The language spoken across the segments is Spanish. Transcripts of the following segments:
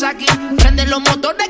rumba. Prende los motores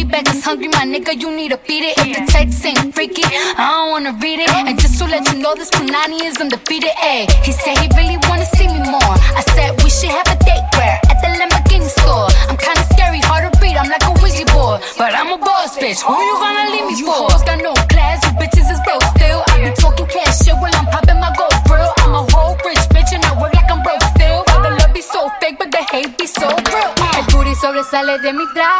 piggyback is hungry, my nigga, you need to feed it. If the text ain't freaky, I don't wanna read it. And just to let you know, this Punani is undefeated. Ayy, he said he really wanna see me more. I said we should have a date where at the Lamborghini store. I'm kinda scary, hard to read. I'm like a Ouija board, but I'm a boss bitch. Who you gonna leave me for? You got no class, you bitches is broke still. I be talking cash shit while I'm popping my gold grill. I'm a whole rich bitch and I work like I'm broke still. Why the love be so fake, but the hate be so real. El booty sobresale de mi traje,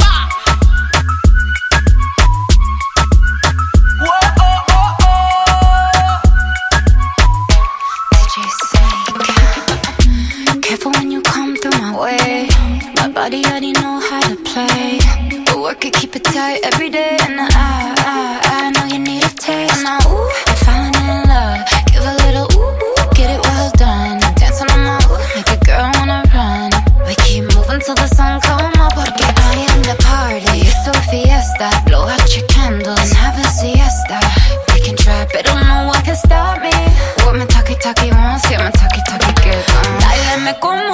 Careful when you come through my way. My body already know how to play. But work it, keep it tight every day. And I, I,